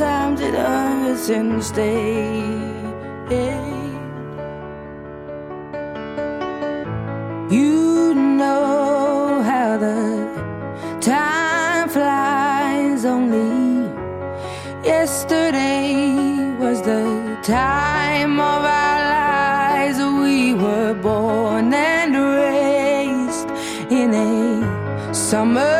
Sometimes it hurts instead. You know how the time flies. Only yesterday was the time of our lives. We were born and raised in a summer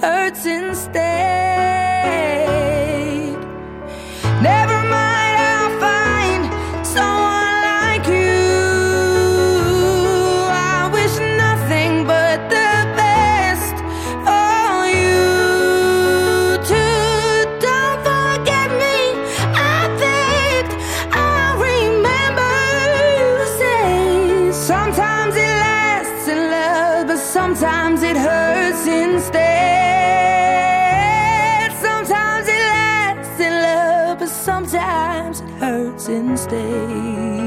hurts instead. Never mind, I'll find someone like you. I wish nothing but the best for you too. Don't forget me, I beg. I remember you say sometimes it lasts in love, but sometimes it hurts instead. Love, but